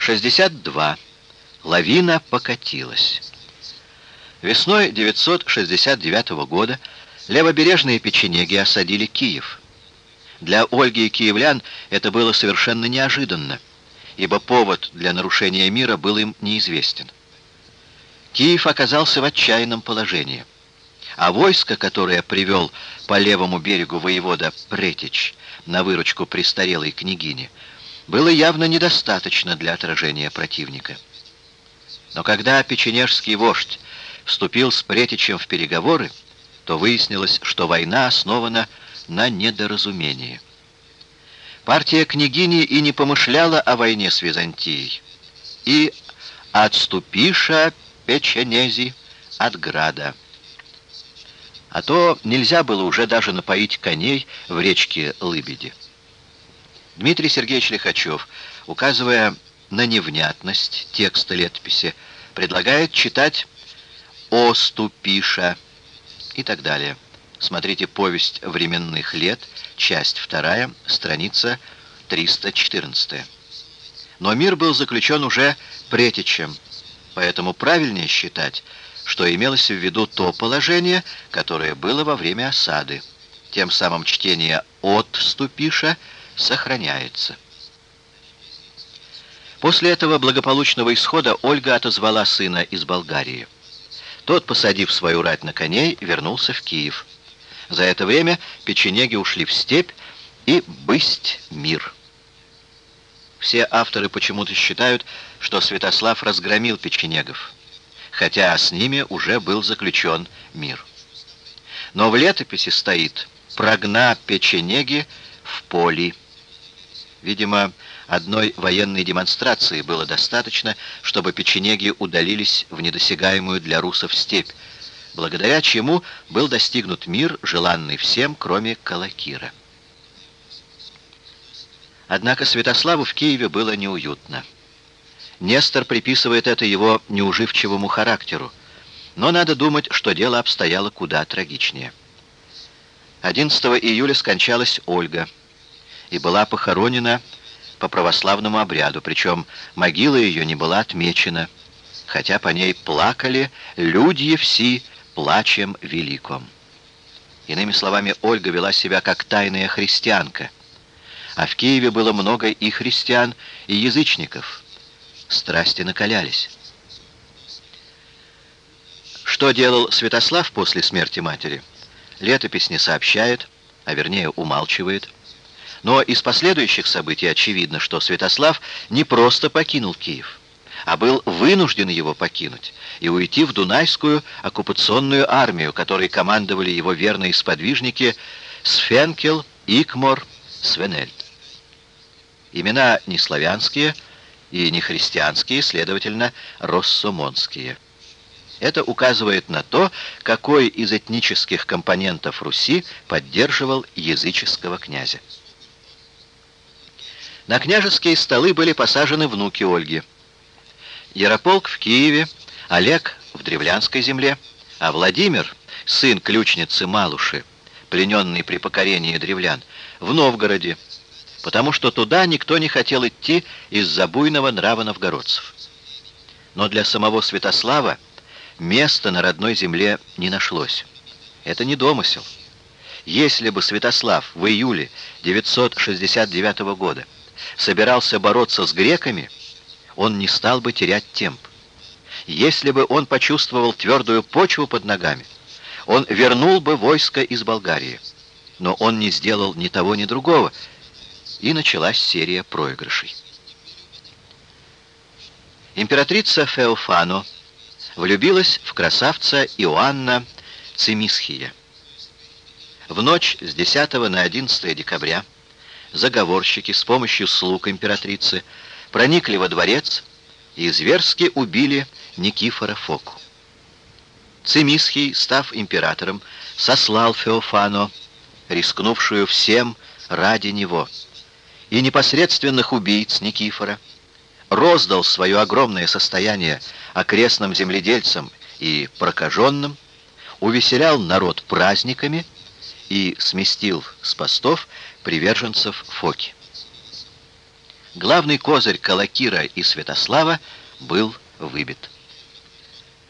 62. Лавина покатилась. Весной 969 года левобережные печенеги осадили Киев. Для Ольги и киевлян это было совершенно неожиданно, ибо повод для нарушения мира был им неизвестен. Киев оказался в отчаянном положении, а войско, которое привел по левому берегу воевода Претич на выручку престарелой княгини, было явно недостаточно для отражения противника. Но когда печенежский вождь вступил с Претичем в переговоры, то выяснилось, что война основана на недоразумении. Партия княгини и не помышляла о войне с Византией. И отступиша печенези от града. А то нельзя было уже даже напоить коней в речке Лыбеди. Дмитрий Сергеевич Лихачев, указывая на невнятность текста летописи, предлагает читать «Оступиша» и так далее. Смотрите «Повесть временных лет», часть 2, страница 314. Но мир был заключен уже Претичем, поэтому правильнее считать, что имелось в виду то положение, которое было во время осады. Тем самым чтение «от ступиша» сохраняется. После этого благополучного исхода Ольга отозвала сына из Болгарии. Тот, посадив свою рать на коней, вернулся в Киев. За это время печенеги ушли в степь и бысть мир. Все авторы почему-то считают, что Святослав разгромил печенегов, хотя с ними уже был заключен мир. Но в летописи стоит «прогна печенеги в поле». Видимо, одной военной демонстрации было достаточно, чтобы печенеги удалились в недосягаемую для русов степь, благодаря чему был достигнут мир, желанный всем, кроме Калакира. Однако Святославу в Киеве было неуютно. Нестор приписывает это его неуживчивому характеру, но надо думать, что дело обстояло куда трагичнее. 11 июля скончалась Ольга и была похоронена по православному обряду, причем могила ее не была отмечена, хотя по ней плакали люди все плачем великом. Иными словами, Ольга вела себя как тайная христианка, а в Киеве было много и христиан, и язычников. Страсти накалялись. Что делал Святослав после смерти матери? Летопись не сообщает, а вернее умалчивает. Но из последующих событий очевидно, что Святослав не просто покинул Киев, а был вынужден его покинуть и уйти в Дунайскую оккупационную армию, которой командовали его верные сподвижники Сфенкел, Икмор, Свенельд. Имена не славянские и не христианские, следовательно, россомонские. Это указывает на то, какой из этнических компонентов Руси поддерживал языческого князя. На княжеские столы были посажены внуки Ольги. Ярополк в Киеве, Олег в Древлянской земле, а Владимир, сын ключницы Малуши, плененный при покорении древлян, в Новгороде, потому что туда никто не хотел идти из-за буйного нрава новгородцев. Но для самого Святослава места на родной земле не нашлось. Это не домысел. Если бы Святослав в июле 969 года собирался бороться с греками, он не стал бы терять темп. Если бы он почувствовал твердую почву под ногами, он вернул бы войско из Болгарии. Но он не сделал ни того, ни другого, и началась серия проигрышей. Императрица Феофано влюбилась в красавца Иоанна Цимисхия. В ночь с 10 на 11 декабря заговорщики с помощью слуг императрицы проникли во дворец и зверски убили Никифора Фоку. Цимисхий, став императором, сослал Феофано, рискнувшую всем ради него, и непосредственных убийц Никифора, роздал свое огромное состояние окрестным земледельцам и прокаженным, увеселял народ праздниками и сместил с постов приверженцев Фоки. главный козырь Калакира и Святослава был выбит.